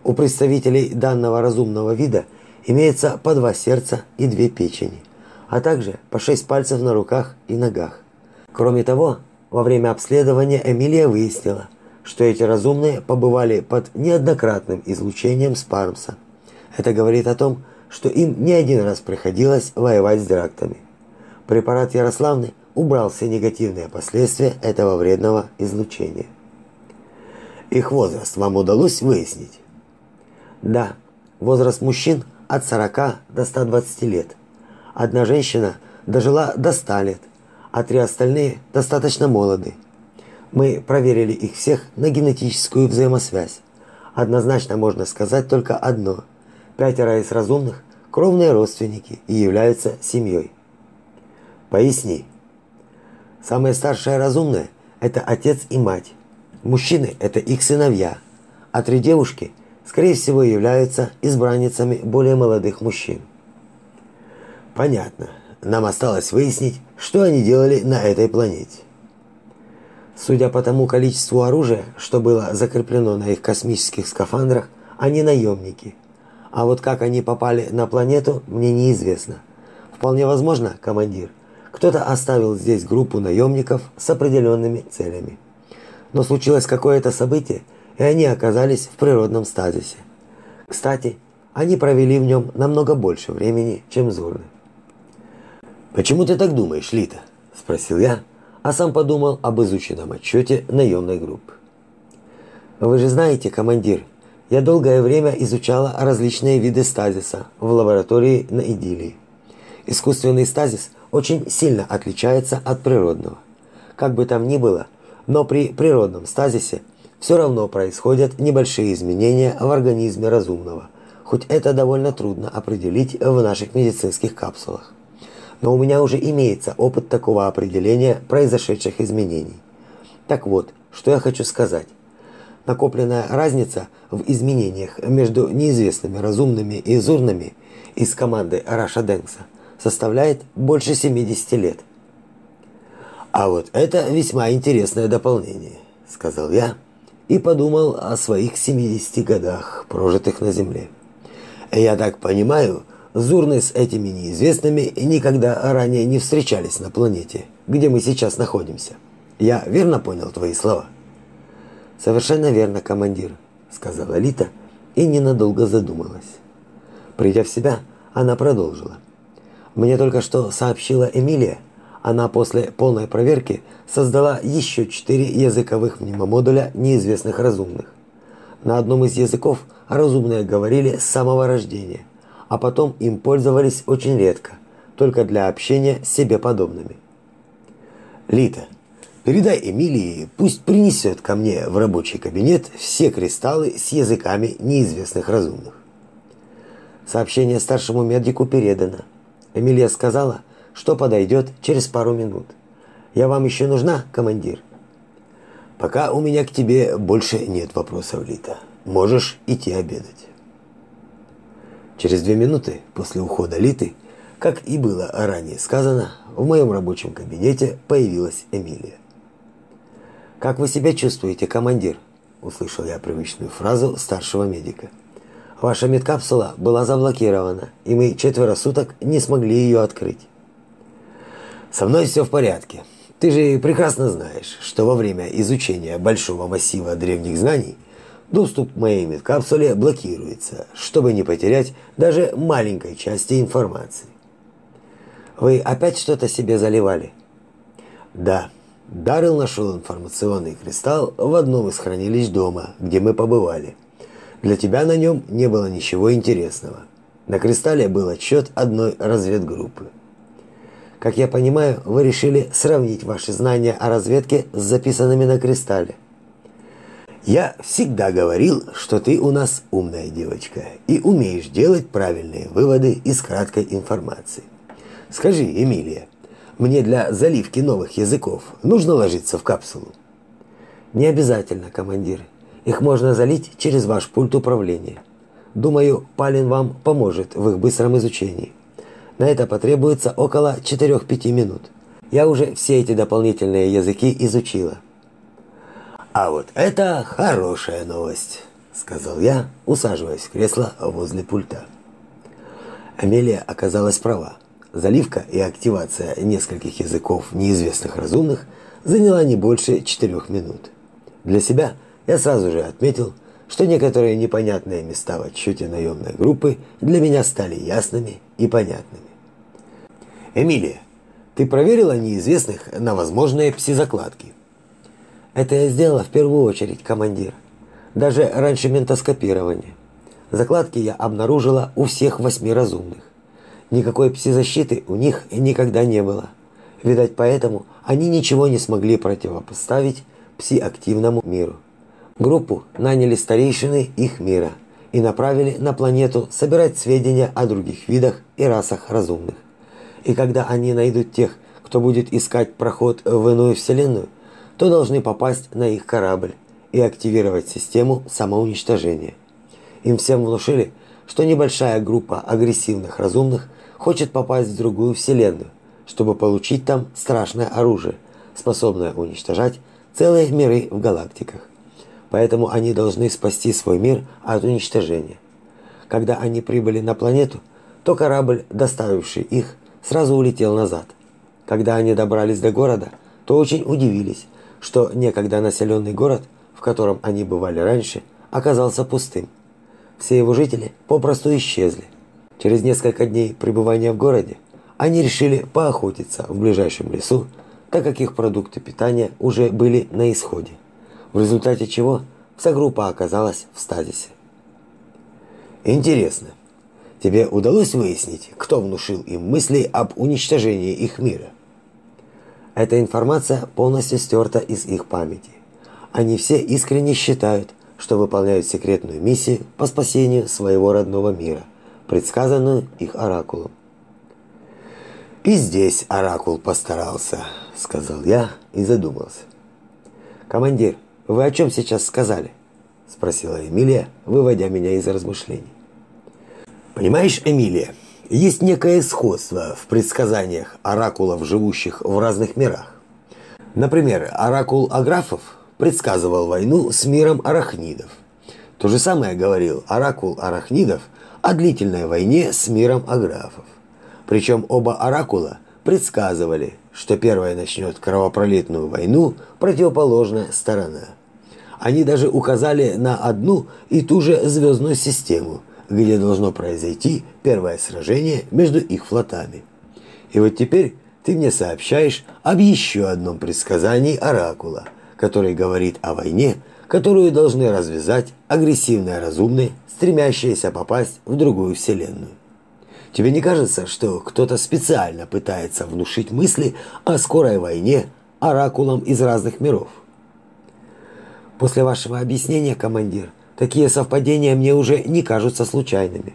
У представителей данного разумного вида имеется по два сердца и две печени, а также по шесть пальцев на руках и ногах. Кроме того, во время обследования Эмилия выяснила, что эти разумные побывали под неоднократным излучением Спармса. Это говорит о том, что им не один раз приходилось воевать с драктами. Препарат Ярославны убрал все негативные последствия этого вредного излучения. Их возраст вам удалось выяснить? Да, возраст мужчин от 40 до 120 лет. Одна женщина дожила до 100 лет, а три остальные достаточно молоды. Мы проверили их всех на генетическую взаимосвязь. Однозначно можно сказать только одно. Пятеро из разумных – кровные родственники и являются семьей. Поясни. Самые старшие разумные – это отец и мать. Мужчины – это их сыновья, а три девушки, скорее всего, являются избранницами более молодых мужчин. Понятно. Нам осталось выяснить, что они делали на этой планете. Судя по тому количеству оружия, что было закреплено на их космических скафандрах, они наемники. А вот как они попали на планету, мне неизвестно. Вполне возможно, командир – кто-то оставил здесь группу наемников с определенными целями. Но случилось какое-то событие, и они оказались в природном стазисе. Кстати, они провели в нем намного больше времени, чем Зурны. «Почему ты так думаешь, Лита?» – спросил я, а сам подумал об изученном отчете наемной группы. «Вы же знаете, командир, я долгое время изучала различные виды стазиса в лаборатории на Идилии. Искусственный стазис – очень сильно отличается от природного. Как бы там ни было, но при природном стазисе все равно происходят небольшие изменения в организме разумного, хоть это довольно трудно определить в наших медицинских капсулах. Но у меня уже имеется опыт такого определения произошедших изменений. Так вот, что я хочу сказать. Накопленная разница в изменениях между неизвестными разумными и зурными из команды Раша Денкса составляет больше 70 лет. А вот это весьма интересное дополнение, сказал я и подумал о своих 70 годах, прожитых на земле. Я так понимаю, Зурны с этими неизвестными никогда ранее не встречались на планете, где мы сейчас находимся. Я верно понял твои слова? Совершенно верно, командир, сказала Лита и ненадолго задумалась. Придя в себя, она продолжила. Мне только что сообщила Эмилия. Она после полной проверки создала еще четыре языковых мнемомодуля неизвестных разумных. На одном из языков разумные говорили с самого рождения, а потом им пользовались очень редко, только для общения с себе подобными. Лита, передай Эмилии, пусть принесет ко мне в рабочий кабинет все кристаллы с языками неизвестных разумных. Сообщение старшему медику передано. Эмилия сказала, что подойдет через пару минут. Я вам еще нужна, командир? Пока у меня к тебе больше нет вопросов, Лита. Можешь идти обедать. Через две минуты после ухода Литы, как и было ранее сказано, в моем рабочем кабинете появилась Эмилия. «Как вы себя чувствуете, командир?» – услышал я привычную фразу старшего медика – Ваша медкапсула была заблокирована, и мы четверо суток не смогли ее открыть. Со мной все в порядке. Ты же прекрасно знаешь, что во время изучения большого массива древних знаний доступ к моей медкапсуле блокируется, чтобы не потерять даже маленькой части информации. Вы опять что-то себе заливали? Да. Дарил нашел информационный кристалл в одном из хранилищ дома, где мы побывали. Для тебя на нем не было ничего интересного. На кристалле был отчет одной разведгруппы. Как я понимаю, вы решили сравнить ваши знания о разведке с записанными на кристалле. Я всегда говорил, что ты у нас умная девочка и умеешь делать правильные выводы из краткой информации. Скажи, Эмилия, мне для заливки новых языков нужно ложиться в капсулу? Не обязательно, командир. Их можно залить через ваш пульт управления. Думаю, Палин вам поможет в их быстром изучении. На это потребуется около 4-5 минут. Я уже все эти дополнительные языки изучила. А вот это хорошая новость, сказал я, усаживаясь в кресло возле пульта. Амелия оказалась права. Заливка и активация нескольких языков неизвестных разумных заняла не больше четырех минут. Для себя я сразу же отметил, что некоторые непонятные места в отчете наемной группы для меня стали ясными и понятными. Эмилия, ты проверила неизвестных на возможные пси-закладки? Это я сделала в первую очередь, командир. Даже раньше ментоскопирования. Закладки я обнаружила у всех восьми разумных. Никакой пси-защиты у них никогда не было. Видать, поэтому они ничего не смогли противопоставить пси-активному миру. Группу наняли старейшины их мира и направили на планету собирать сведения о других видах и расах разумных. И когда они найдут тех, кто будет искать проход в иную вселенную, то должны попасть на их корабль и активировать систему самоуничтожения. Им всем внушили, что небольшая группа агрессивных разумных хочет попасть в другую вселенную, чтобы получить там страшное оружие, способное уничтожать целые миры в галактиках. Поэтому они должны спасти свой мир от уничтожения. Когда они прибыли на планету, то корабль, доставивший их, сразу улетел назад. Когда они добрались до города, то очень удивились, что некогда населенный город, в котором они бывали раньше, оказался пустым. Все его жители попросту исчезли. Через несколько дней пребывания в городе они решили поохотиться в ближайшем лесу, так как их продукты питания уже были на исходе. В результате чего вся группа оказалась в стазисе. Интересно, тебе удалось выяснить, кто внушил им мысли об уничтожении их мира? Эта информация полностью стерта из их памяти. Они все искренне считают, что выполняют секретную миссию по спасению своего родного мира, предсказанную их оракулом. И здесь оракул постарался, сказал я и задумался. Командир, вы о чем сейчас сказали? спросила Эмилия, выводя меня из размышлений. Понимаешь, Эмилия, есть некое сходство в предсказаниях оракулов, живущих в разных мирах. Например, оракул Аграфов предсказывал войну с миром арахнидов. То же самое говорил оракул арахнидов о длительной войне с миром аграфов. Причем оба оракула предсказывали, что первая начнет кровопролитную войну противоположная сторона. Они даже указали на одну и ту же звездную систему – где должно произойти первое сражение между их флотами. И вот теперь ты мне сообщаешь об еще одном предсказании оракула, который говорит о войне, которую должны развязать агрессивные разумные, стремящиеся попасть в другую вселенную. Тебе не кажется, что кто-то специально пытается внушить мысли о скорой войне оракулам из разных миров? После вашего объяснения, командир, Такие совпадения мне уже не кажутся случайными.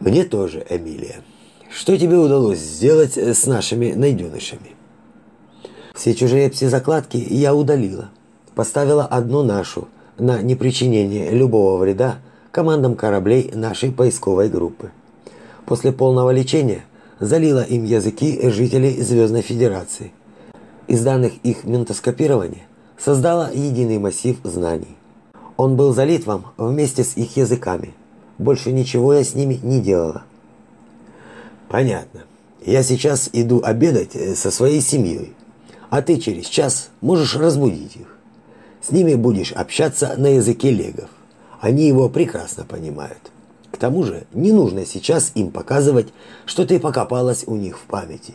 Мне тоже, Эмилия. Что тебе удалось сделать э, с нашими найденышами? Все чужие пси-закладки я удалила. Поставила одну нашу на непричинение любого вреда командам кораблей нашей поисковой группы. После полного лечения залила им языки жителей Звездной Федерации. Из данных их ментоскопирования создала единый массив знаний. Он был залит вам вместе с их языками. Больше ничего я с ними не делала. Понятно. Я сейчас иду обедать э, со своей семьей. А ты через час можешь разбудить их. С ними будешь общаться на языке легов. Они его прекрасно понимают. К тому же, не нужно сейчас им показывать, что ты покопалась у них в памяти.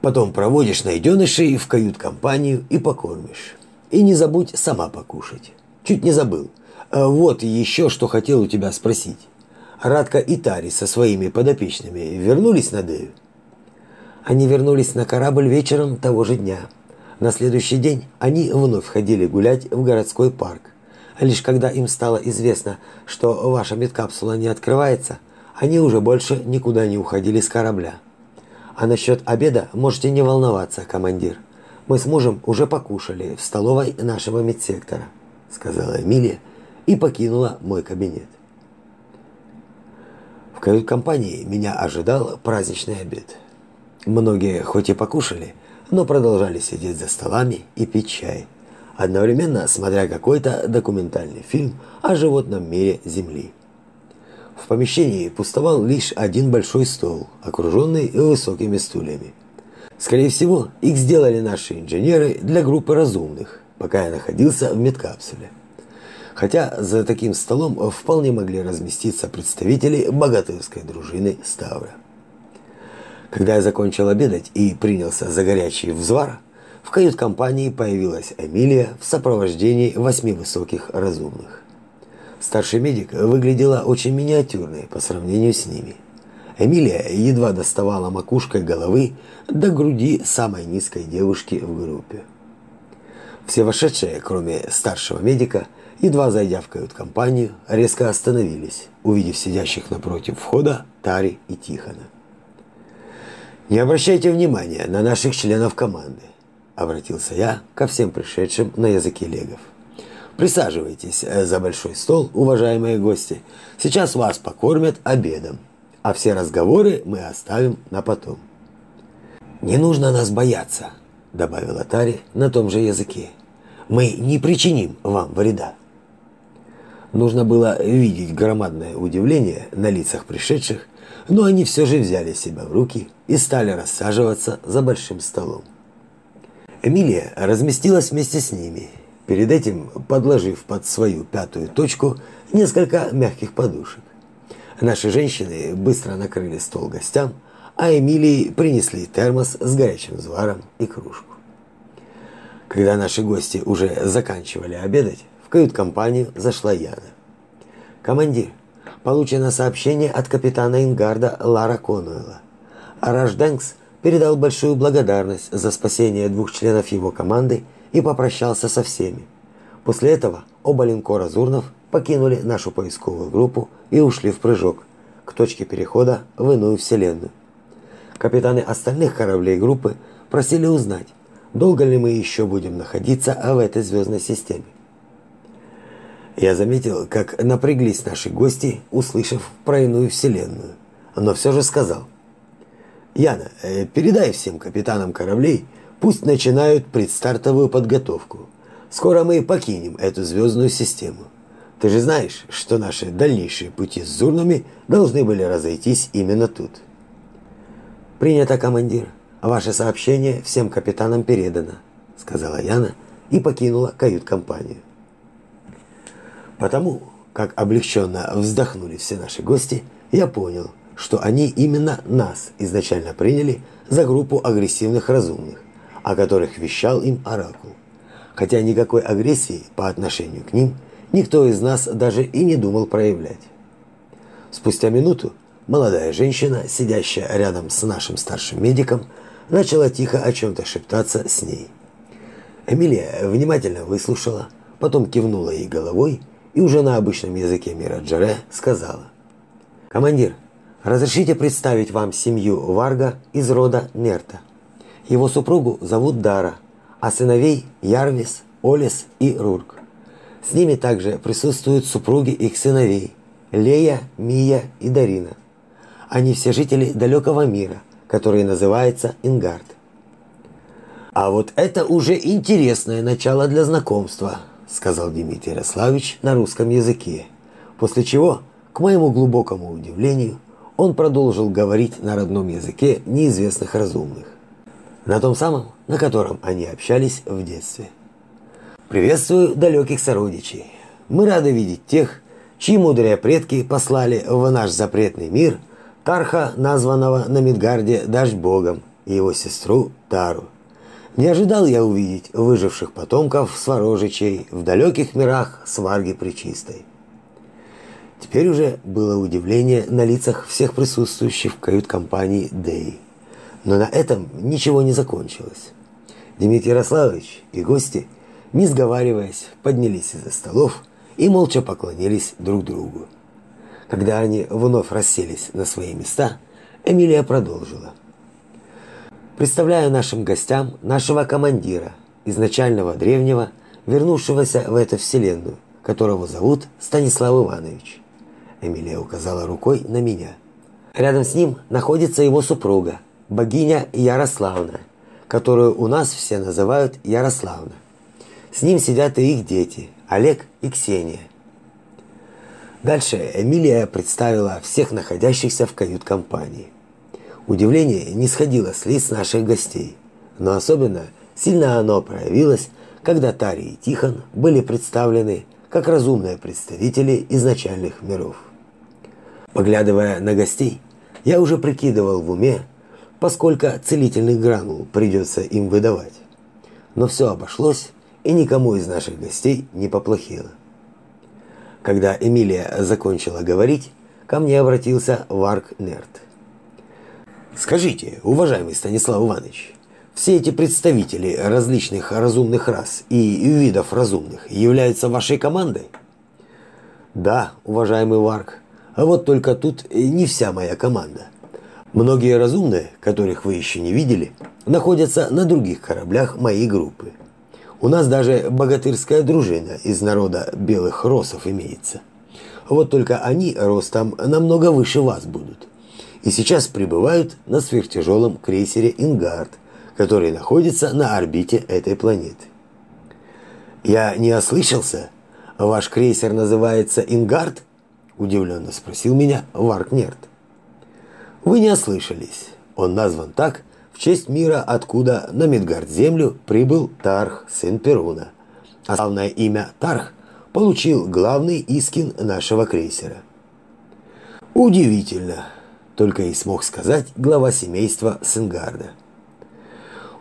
Потом проводишь найденышей в кают-компанию и покормишь. И не забудь сама покушать. Чуть не забыл. А вот еще что хотел у тебя спросить. Радка и Тари со своими подопечными вернулись на Дею? Они вернулись на корабль вечером того же дня. На следующий день они вновь ходили гулять в городской парк, Лишь когда им стало известно, что ваша медкапсула не открывается, они уже больше никуда не уходили с корабля. А насчет обеда можете не волноваться, командир. Мы с мужем уже покушали в столовой нашего медсектора, сказала Эмилия и покинула мой кабинет. В кают-компании меня ожидал праздничный обед. Многие хоть и покушали, но продолжали сидеть за столами и пить чай, одновременно смотря какой-то документальный фильм о животном мире Земли. В помещении пустовал лишь один большой стол, окруженный высокими стульями. Скорее всего, их сделали наши инженеры для группы разумных, пока я находился в медкапсуле. Хотя за таким столом вполне могли разместиться представители богатырской дружины Ставра. Когда я закончил обедать и принялся за горячий взвар, в кают-компании появилась Эмилия в сопровождении восьми высоких разумных. Старший медик выглядела очень миниатюрной по сравнению с ними. Эмилия едва доставала макушкой головы до груди самой низкой девушки в группе. Все вошедшие, кроме старшего медика, едва зайдя в кают-компанию, резко остановились, увидев сидящих напротив входа Тари и Тихона. «Не обращайте внимания на наших членов команды», – обратился я ко всем пришедшим на языке легов. «Присаживайтесь за большой стол, уважаемые гости. Сейчас вас покормят обедом, а все разговоры мы оставим на потом». «Не нужно нас бояться», – добавила Тари на том же языке. «Мы не причиним вам вреда». Нужно было видеть громадное удивление на лицах пришедших, но они все же взяли себя в руки и стали рассаживаться за большим столом. Эмилия разместилась вместе с ними, перед этим подложив под свою пятую точку несколько мягких подушек. Наши женщины быстро накрыли стол гостям, а Эмилии принесли термос с горячим зваром и кружку. Когда наши гости уже заканчивали обедать, в кают-компанию зашла Яна. «Командир, получено сообщение от капитана Ингарда Лара Конуэла. Аражденкс передал большую благодарность за спасение двух членов его команды и попрощался со всеми. После этого оба линкора Зурнов покинули нашу поисковую группу и ушли в прыжок к точке перехода в иную вселенную. Капитаны остальных кораблей группы просили узнать, долго ли мы еще будем находиться в этой звездной системе. Я заметил, как напряглись наши гости, услышав про иную вселенную, но все же сказал – Яна, э, передай всем капитанам кораблей, пусть начинают предстартовую подготовку. Скоро мы покинем эту звездную систему. Ты же знаешь, что наши дальнейшие пути с зурнами должны были разойтись именно тут. Принято, командир. Ваше сообщение всем капитанам передано, сказала Яна и покинула кают-компанию. Потому, как облегченно вздохнули все наши гости, я понял, что они именно нас изначально приняли за группу агрессивных разумных, о которых вещал им Оракул. Хотя никакой агрессии по отношению к ним никто из нас даже и не думал проявлять. Спустя минуту молодая женщина, сидящая рядом с нашим старшим медиком, начала тихо о чем-то шептаться с ней. Эмилия внимательно выслушала, потом кивнула ей головой и уже на обычном языке мира Джаре сказала. «Командир, Разрешите представить вам семью Варга из рода Нерта. Его супругу зовут Дара, а сыновей Ярвис, Олес и Рурк. С ними также присутствуют супруги их сыновей Лея, Мия и Дарина. Они все жители далекого мира, который называется Ингард. А вот это уже интересное начало для знакомства, сказал Дмитрий Ярославович на русском языке. После чего, к моему глубокому удивлению, он продолжил говорить на родном языке неизвестных разумных, на том самом, на котором они общались в детстве. Приветствую далеких сородичей. Мы рады видеть тех, чьи мудрые предки послали в наш запретный мир Тарха, названного на Мидгарде Дашь-богом, и его сестру Тару. Не ожидал я увидеть выживших потомков сварожичей в далеких мирах Сварги Пречистой. Теперь уже было удивление на лицах всех присутствующих в кают-компании Дэй. Но на этом ничего не закончилось. Дмитрий Ярославович и гости, не сговариваясь, поднялись из-за столов и молча поклонились друг другу. Когда они вновь расселись на свои места, Эмилия продолжила. Представляю нашим гостям нашего командира, изначального древнего, вернувшегося в эту вселенную, которого зовут Станислав Иванович. Эмилия указала рукой на меня. Рядом с ним находится его супруга, богиня Ярославна, которую у нас все называют Ярославна. С ним сидят и их дети, Олег и Ксения. Дальше Эмилия представила всех находящихся в кают-компании. Удивление не сходило с лиц наших гостей, но особенно сильно оно проявилось, когда Тари и Тихон были представлены как разумные представители изначальных миров. Поглядывая на гостей, я уже прикидывал в уме, поскольку целительных гранул придется им выдавать. Но все обошлось, и никому из наших гостей не поплохело. Когда Эмилия закончила говорить, ко мне обратился Варк Нерт. Скажите, уважаемый Станислав Иванович, все эти представители различных разумных рас и видов разумных являются вашей командой? Да, уважаемый Варк. А вот только тут не вся моя команда. Многие разумные, которых вы еще не видели, находятся на других кораблях моей группы. У нас даже богатырская дружина из народа белых росов имеется. Вот только они ростом намного выше вас будут. И сейчас прибывают на сверхтяжелом крейсере «Ингард», который находится на орбите этой планеты. Я не ослышался? Ваш крейсер называется «Ингард»? Удивленно спросил меня Варкнерт. Вы не ослышались. Он назван так в честь мира, откуда на Мидгард-землю прибыл Тарх, сын Перуна. Главное имя Тарх получил главный искин нашего крейсера. Удивительно, только и смог сказать глава семейства Сенгарда.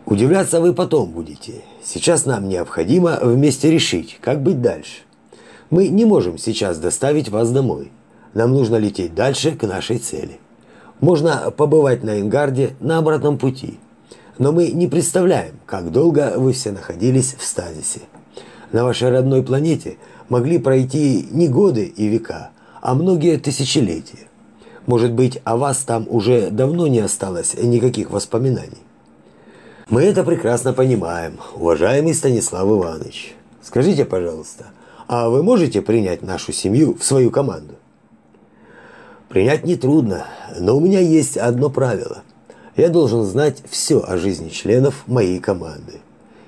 Удивляться вы потом будете. Сейчас нам необходимо вместе решить, как быть дальше. Мы не можем сейчас доставить вас домой. Нам нужно лететь дальше к нашей цели. Можно побывать на Ингарде на обратном пути. Но мы не представляем, как долго вы все находились в стазисе. На вашей родной планете могли пройти не годы и века, а многие тысячелетия. Может быть, о вас там уже давно не осталось никаких воспоминаний. Мы это прекрасно понимаем, уважаемый Станислав Иванович. Скажите, пожалуйста, а вы можете принять нашу семью в свою команду? Принять нетрудно, но у меня есть одно правило. Я должен знать все о жизни членов моей команды.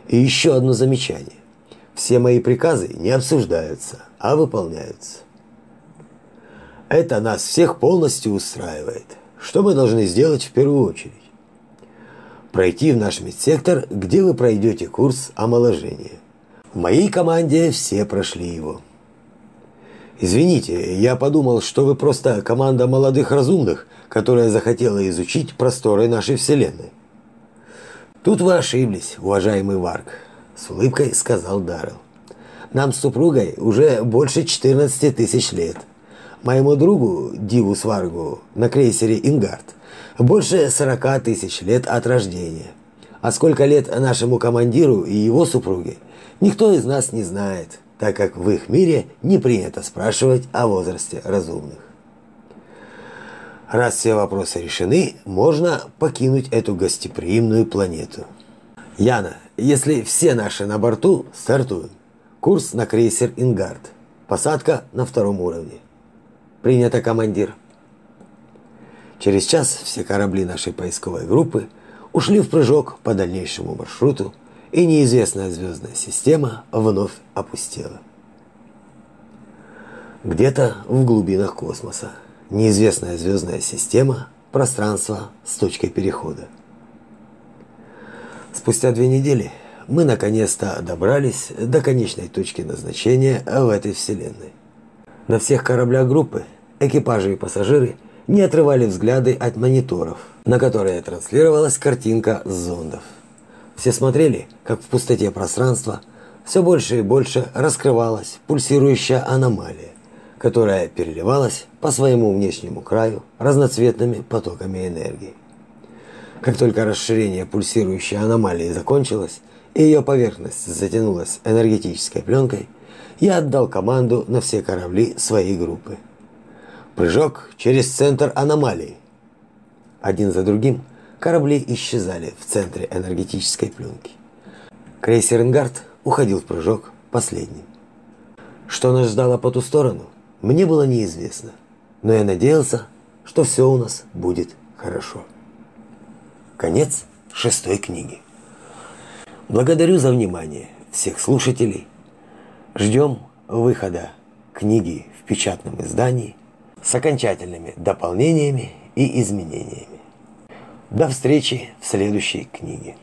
И еще одно замечание. Все мои приказы не обсуждаются, а выполняются. Это нас всех полностью устраивает. Что мы должны сделать в первую очередь? Пройти в наш медсектор, где вы пройдете курс омоложения. В моей команде все прошли его. Извините, я подумал, что вы просто команда молодых разумных, которая захотела изучить просторы нашей вселенной. Тут вы ошиблись, уважаемый Варк, с улыбкой сказал Даррелл. Нам с супругой уже больше 14 тысяч лет. Моему другу Диву Сваргу на крейсере Ингард больше 40 тысяч лет от рождения. А сколько лет нашему командиру и его супруге, никто из нас не знает так как в их мире не принято спрашивать о возрасте разумных. Раз все вопросы решены, можно покинуть эту гостеприимную планету. Яна, если все наши на борту, стартуем. Курс на крейсер Ингард. Посадка на втором уровне. Принято, командир. Через час все корабли нашей поисковой группы ушли в прыжок по дальнейшему маршруту и неизвестная звездная система вновь опустела. Где-то в глубинах космоса неизвестная звездная система, пространство с точкой перехода. Спустя две недели мы наконец-то добрались до конечной точки назначения в этой вселенной. На всех кораблях группы экипажи и пассажиры не отрывали взгляды от мониторов, на которые транслировалась картинка зондов. Все смотрели, как в пустоте пространства все больше и больше раскрывалась пульсирующая аномалия, которая переливалась по своему внешнему краю разноцветными потоками энергии. Как только расширение пульсирующей аномалии закончилось, и ее поверхность затянулась энергетической пленкой, я отдал команду на все корабли своей группы. Прыжок через центр аномалии. Один за другим корабли исчезали в центре энергетической пленки. Крейсер «Ингард» уходил в прыжок последним. Что нас ждало по ту сторону, мне было неизвестно, но я надеялся, что все у нас будет хорошо. Конец шестой книги. Благодарю за внимание всех слушателей. Ждем выхода книги в печатном издании с окончательными дополнениями и изменениями. До встречи в следующей книге.